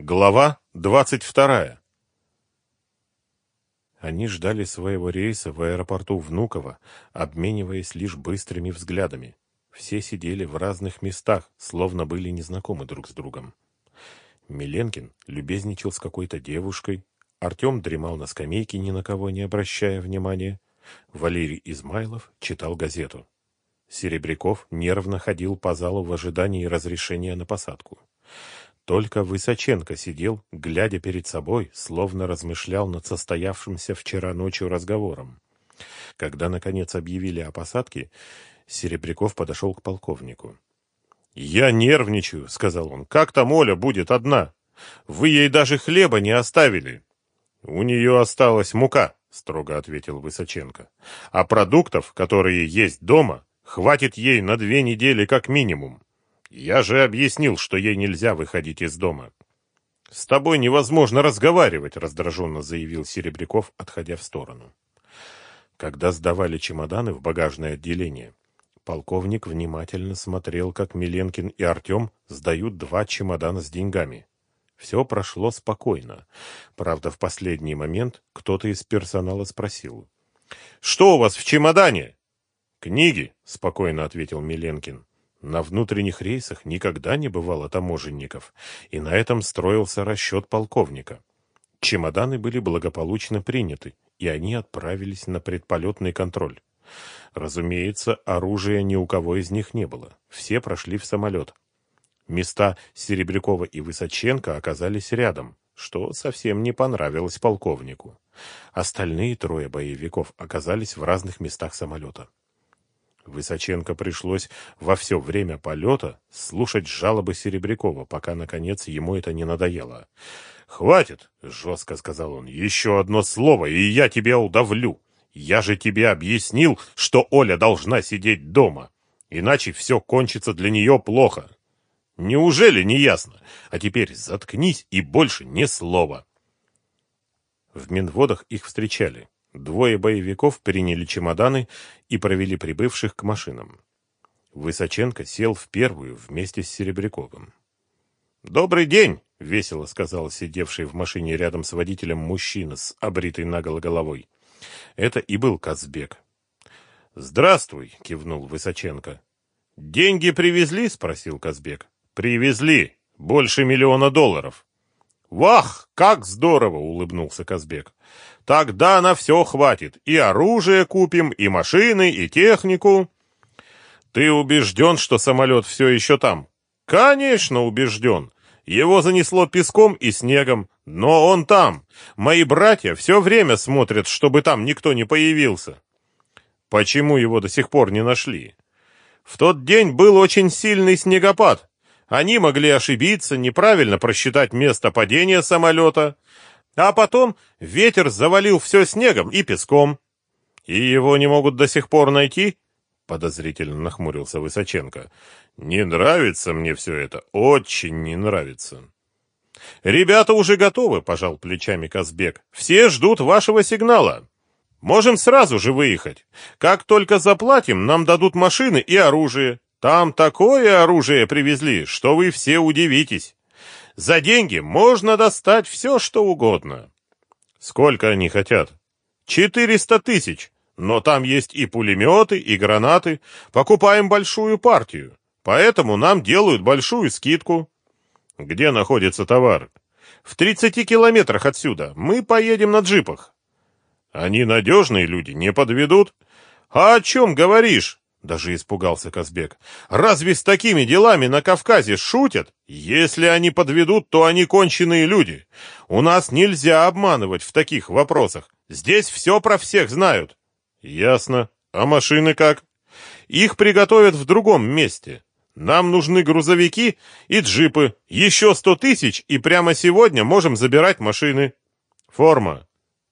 Глава двадцать вторая. Они ждали своего рейса в аэропорту Внуково, обмениваясь лишь быстрыми взглядами. Все сидели в разных местах, словно были незнакомы друг с другом. Миленкин любезничал с какой-то девушкой, Артем дремал на скамейке, ни на кого не обращая внимания. Валерий Измайлов читал газету. Серебряков нервно ходил по залу в ожидании разрешения на посадку. Только Высоченко сидел, глядя перед собой, словно размышлял над состоявшимся вчера ночью разговором. Когда, наконец, объявили о посадке, Серебряков подошел к полковнику. «Я нервничаю», — сказал он. «Как там Оля будет одна? Вы ей даже хлеба не оставили». «У нее осталась мука», — строго ответил Высоченко. «А продуктов, которые есть дома, хватит ей на две недели как минимум. Я же объяснил, что ей нельзя выходить из дома. С тобой невозможно разговаривать, раздраженно заявил Серебряков, отходя в сторону. Когда сдавали чемоданы в багажное отделение, полковник внимательно смотрел, как Миленкин и Артем сдают два чемодана с деньгами. Все прошло спокойно. Правда, в последний момент кто-то из персонала спросил. «Что у вас в чемодане?» «Книги», — спокойно ответил Миленкин. На внутренних рейсах никогда не бывало таможенников, и на этом строился расчет полковника. Чемоданы были благополучно приняты, и они отправились на предполетный контроль. Разумеется, оружия ни у кого из них не было. Все прошли в самолет. Места Серебрякова и Высоченко оказались рядом, что совсем не понравилось полковнику. Остальные трое боевиков оказались в разных местах самолета. Высоченко пришлось во все время полета слушать жалобы Серебрякова, пока, наконец, ему это не надоело. «Хватит!» — жестко сказал он. «Еще одно слово, и я тебя удавлю. Я же тебе объяснил, что Оля должна сидеть дома, иначе все кончится для нее плохо. Неужели не ясно? А теперь заткнись и больше ни слова». В Минводах их встречали. Двое боевиков приняли чемоданы и провели прибывших к машинам. Высоченко сел в первую вместе с Серебряковым. «Добрый день!» — весело сказал сидевший в машине рядом с водителем мужчина с обритой наголо головой. Это и был Казбек. «Здравствуй!» — кивнул Высоченко. «Деньги привезли?» — спросил Казбек. «Привезли. Больше миллиона долларов». «Вах, как здорово!» — улыбнулся Казбек. «Тогда на все хватит. И оружие купим, и машины, и технику». «Ты убежден, что самолет все еще там?» «Конечно убежден. Его занесло песком и снегом, но он там. Мои братья все время смотрят, чтобы там никто не появился». «Почему его до сих пор не нашли?» «В тот день был очень сильный снегопад. Они могли ошибиться, неправильно просчитать место падения самолета, а потом ветер завалил все снегом и песком. И его не могут до сих пор найти? Подозрительно нахмурился Высоченко. Не нравится мне все это, очень не нравится. Ребята уже готовы, пожал плечами Казбек. Все ждут вашего сигнала. Можем сразу же выехать. Как только заплатим, нам дадут машины и оружие. Там такое оружие привезли, что вы все удивитесь. За деньги можно достать все, что угодно. Сколько они хотят? Четыреста тысяч. Но там есть и пулеметы, и гранаты. Покупаем большую партию. Поэтому нам делают большую скидку. Где находится товар? В тридцати километрах отсюда. Мы поедем на джипах. Они надежные люди, не подведут. А о чем говоришь? Даже испугался Казбек. Разве с такими делами на Кавказе шутят? Если они подведут, то они конченые люди. У нас нельзя обманывать в таких вопросах. Здесь все про всех знают. Ясно. А машины как? Их приготовят в другом месте. Нам нужны грузовики и джипы. Еще сто тысяч, и прямо сегодня можем забирать машины. Форма.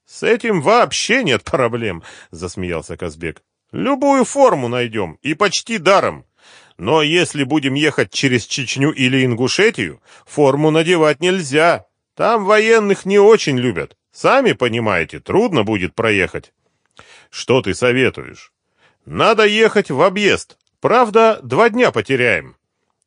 С этим вообще нет проблем, засмеялся Казбек. Любую форму найдем, и почти даром. Но если будем ехать через Чечню или Ингушетию, форму надевать нельзя. Там военных не очень любят. Сами понимаете, трудно будет проехать. Что ты советуешь? Надо ехать в объезд. Правда, два дня потеряем.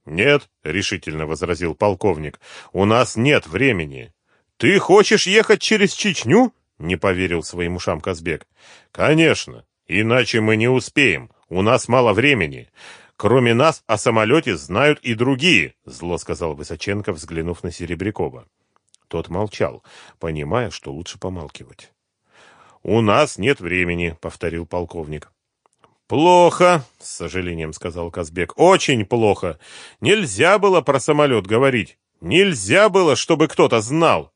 «Нет», — решительно возразил полковник, — «у нас нет времени». «Ты хочешь ехать через Чечню?» — не поверил своим ушам Казбек. «Конечно, иначе мы не успеем, у нас мало времени. Кроме нас о самолете знают и другие», — зло сказал Высоченко, взглянув на Серебрякова. Тот молчал, понимая, что лучше помалкивать. «У нас нет времени», — повторил полковник. «Плохо», — с сожалением сказал Казбек. «Очень плохо. Нельзя было про самолет говорить. Нельзя было, чтобы кто-то знал.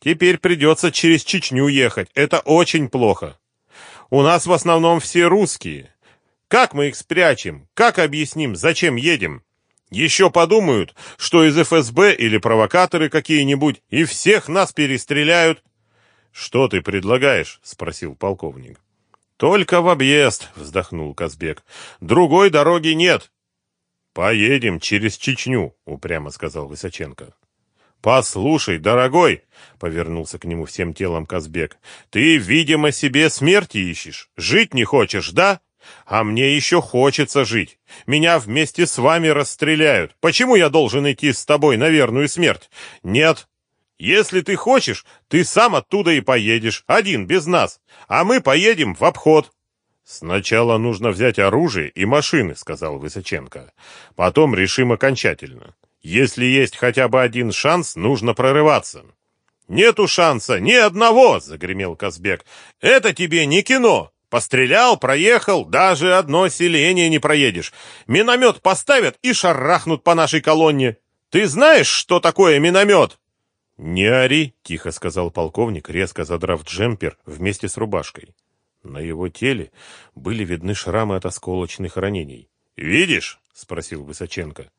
Теперь придется через Чечню ехать. Это очень плохо. У нас в основном все русские. Как мы их спрячем? Как объясним, зачем едем? Еще подумают, что из ФСБ или провокаторы какие-нибудь, и всех нас перестреляют». «Что ты предлагаешь?» — спросил полковник. Только в объезд, вздохнул Казбек. Другой дороги нет. Поедем через Чечню, упрямо сказал Высоченко. Послушай, дорогой, повернулся к нему всем телом Казбек. Ты, видимо, себе смерти ищешь. Жить не хочешь, да? А мне еще хочется жить. Меня вместе с вами расстреляют. Почему я должен идти с тобой на верную смерть? Нет, если ты хочешь, ты сам оттуда и поедешь, один, без нас, а мы поедем в обход. Сначала нужно взять оружие и машины, сказал Высоченко. Потом решим окончательно. Если есть хотя бы один шанс, нужно прорываться. Нету шанса, ни одного, загремел Казбек. Это тебе не кино. Пострелял, проехал, даже одно селение не проедешь. Миномет поставят и шарахнут по нашей колонне. Ты знаешь, что такое миномет? «Не ори!» — тихо сказал полковник, резко задрав джемпер вместе с рубашкой. На его теле были видны шрамы от осколочных ранений. «Видишь?» — спросил Высоченко.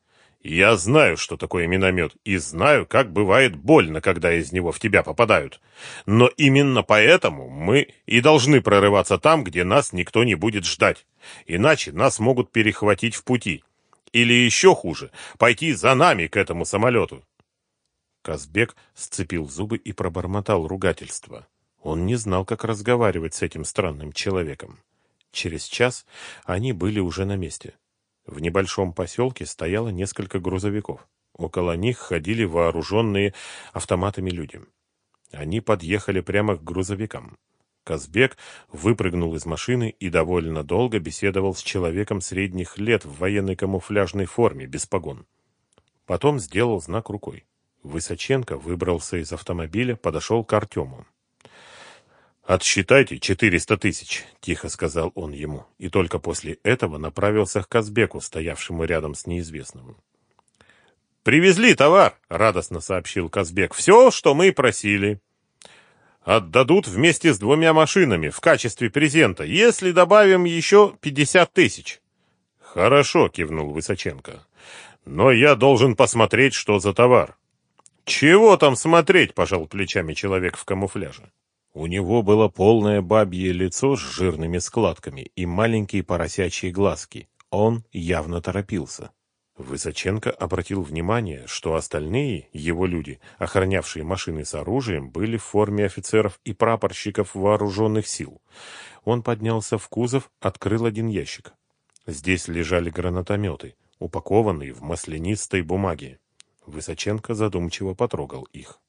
«Я знаю, что такое миномет, и знаю, как бывает больно, когда из него в тебя попадают. Но именно поэтому мы и должны прорываться там, где нас никто не будет ждать. Иначе нас могут перехватить в пути. Или еще хуже, пойти за нами к этому самолету. Казбек сцепил зубы и пробормотал ругательство. Он не знал, как разговаривать с этим странным человеком. Через час они были уже на месте. В небольшом поселке стояло несколько грузовиков. Около них ходили вооруженные автоматами люди. Они подъехали прямо к грузовикам. Казбек выпрыгнул из машины и довольно долго беседовал с человеком средних лет в военной камуфляжной форме, без погон. Потом сделал знак рукой. Высоченко выбрался из автомобиля, подошел к Артему. «Отсчитайте четыреста тысяч», — тихо сказал он ему, и только после этого направился к Казбеку, стоявшему рядом с неизвестным. «Привезли товар», — радостно сообщил Казбек. «Все, что мы просили. Отдадут вместе с двумя машинами в качестве презента, если добавим еще пятьдесят тысяч». «Хорошо», — кивнул Высоченко. «Но я должен посмотреть, что за товар». «Чего там смотреть?» – пожал плечами человек в камуфляже. У него было полное бабье лицо с жирными складками и маленькие поросячьи глазки. Он явно торопился. Высоченко обратил внимание, что остальные, его люди, охранявшие машины с оружием, были в форме офицеров и прапорщиков вооруженных сил. Он поднялся в кузов, открыл один ящик. Здесь лежали гранатометы, упакованные в маслянистой бумаге. Высоченко задумчиво потрогал их.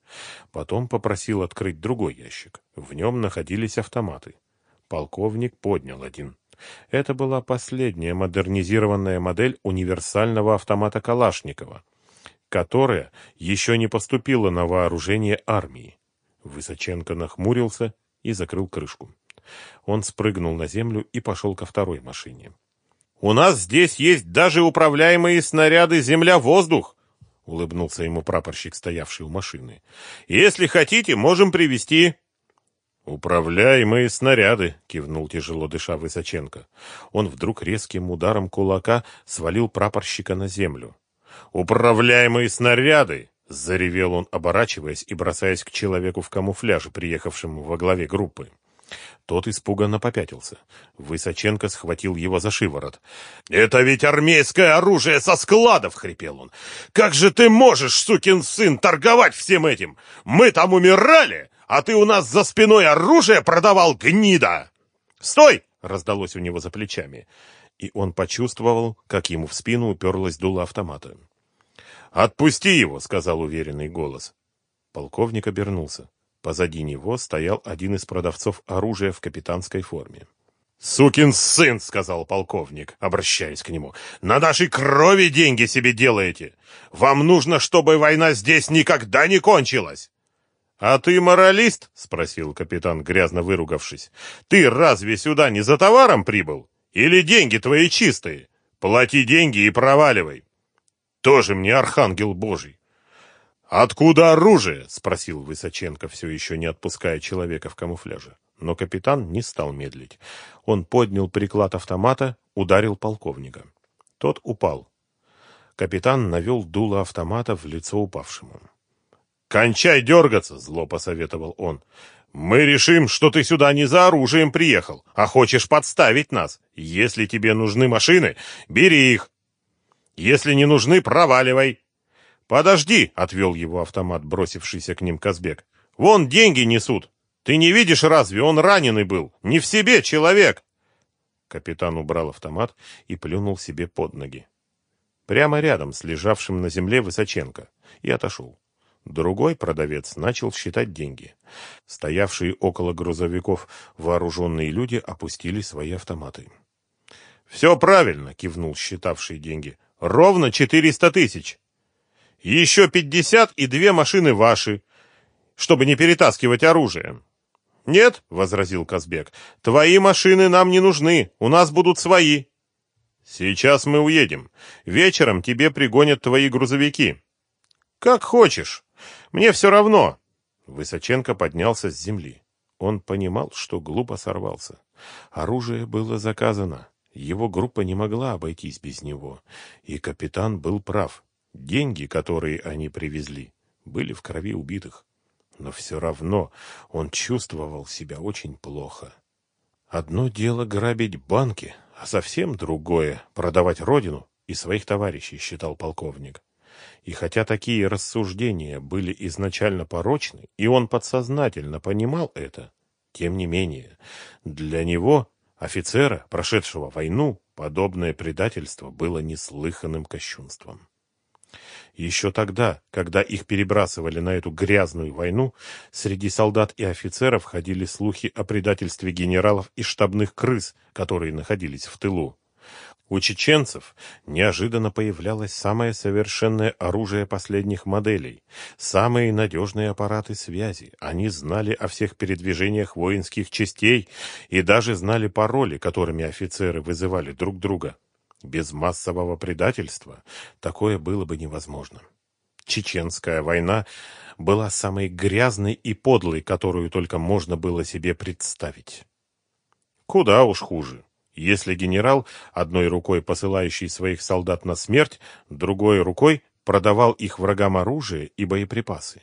Потом попросил открыть другой ящик. В нем находились автоматы. Полковник поднял один. Это была последняя модернизированная модель универсального автомата Калашникова, которая еще не поступила на вооружение армии. Высоченко нахмурился и закрыл крышку. Он спрыгнул на землю и пошел ко второй машине. «У нас здесь есть даже управляемые снаряды «Земля-воздух», — улыбнулся ему прапорщик, стоявший у машины. «Если хотите, можем привезти». «Управляемые снаряды», — кивнул тяжело дыша Высоченко. Он вдруг резким ударом кулака свалил прапорщика на землю. «Управляемые снаряды!» — заревел он, оборачиваясь и бросаясь к человеку в камуфляже, приехавшему во главе группы. Тот испуганно попятился. Высоченко схватил его за шиворот. «Это ведь армейское оружие со складов!» — хрипел он. «Как же ты можешь, сукин сын, торговать всем этим? Мы там умирали, а ты у нас за спиной оружие продавал, гнида!» «Стой!» — раздалось у него за плечами. И он почувствовал, как ему в спину уперлась дуло автомата. «Отпусти его!» — сказал уверенный голос. Полковник обернулся. Позади него стоял один из продавцов оружия в капитанской форме. «Сукин сын!» — сказал полковник, обращаясь к нему. «На нашей крови деньги себе делаете! Вам нужно, чтобы война здесь никогда не кончилась!» «А ты моралист?» — спросил капитан, грязно выругавшись. «Ты разве сюда не за товаром прибыл? Или деньги твои чистые? Плати деньги и проваливай!» «Тоже мне архангел божий!» «Откуда оружие?» — спросил Высоченко, все еще не отпуская человека в камуфляже. Но капитан не стал медлить. Он поднял приклад автомата, ударил полковника. Тот упал. Капитан навел дуло автомата в лицо упавшему. «Кончай дергаться!» — зло посоветовал он. «Мы решим, что ты сюда не за оружием приехал, а хочешь подставить нас. Если тебе нужны машины, бери их. Если не нужны, проваливай». «Подожди!» — отвел его автомат, бросившийся к ним Казбек. «Вон деньги несут. Ты не видишь разве? Он раненый был. Не в себе человек!» Капитан убрал автомат и плюнул себе под ноги. Прямо рядом с лежавшим на земле Высоченко. И отошел. Другой продавец начал считать деньги. Стоявшие около грузовиков вооруженные люди опустили свои автоматы. «Все правильно!» — кивнул считавший деньги. «Ровно четыреста тысяч! Еще пятьдесят и две машины ваши, чтобы не перетаскивать оружие!» «Нет», — возразил Казбек, — «твои машины нам не нужны, у нас будут свои». «Сейчас мы уедем. Вечером тебе пригонят твои грузовики». «Как хочешь». Мне все равно. Высоченко поднялся с земли. Он понимал, что глупо сорвался. Оружие было заказано. Его группа не могла обойтись без него. И капитан был прав. Деньги, которые они привезли, были в крови убитых. Но все равно он чувствовал себя очень плохо. Одно дело грабить банки, а совсем другое — продавать родину и своих товарищей, считал полковник. И хотя такие рассуждения были изначально порочны, и он подсознательно понимал это, тем не менее, для него, офицера, прошедшего войну, подобное предательство было неслыханным кощунством. Еще тогда, когда их перебрасывали на эту грязную войну, среди солдат и офицеров ходили слухи о предательстве генералов и штабных крыс, которые находились в тылу. У чеченцев неожиданно появлялось самое совершенное оружие последних моделей, самые надежные аппараты связи. Они знали о всех передвижениях воинских частей и даже знали пароли, которыми офицеры вызывали друг друга. Без массового предательства такое было бы невозможно. Чеченская война была самой грязной и подлой, которую только можно было себе представить. Куда уж хуже. Если генерал, одной рукой посылающий своих солдат на смерть, другой рукой продавал их врагам оружие и боеприпасы.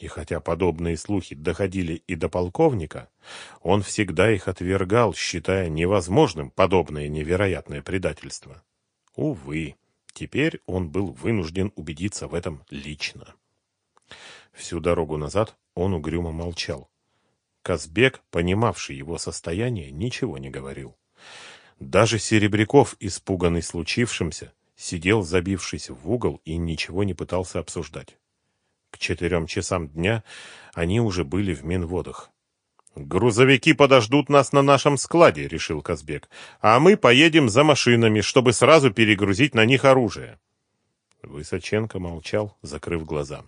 И хотя подобные слухи доходили и до полковника, он всегда их отвергал, считая невозможным подобное невероятное предательство. Увы, теперь он был вынужден убедиться в этом лично. Всю дорогу назад он угрюмо молчал. Казбек, понимавший его состояние, ничего не говорил. Даже Серебряков, испуганный случившимся, сидел, забившись в угол, и ничего не пытался обсуждать. К четырем часам дня они уже были в Минводах. «Грузовики подождут нас на нашем складе», — решил Казбек, «а мы поедем за машинами, чтобы сразу перегрузить на них оружие». Высоченко молчал, закрыв глаза.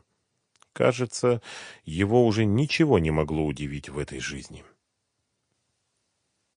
Кажется, его уже ничего не могло удивить в этой жизни.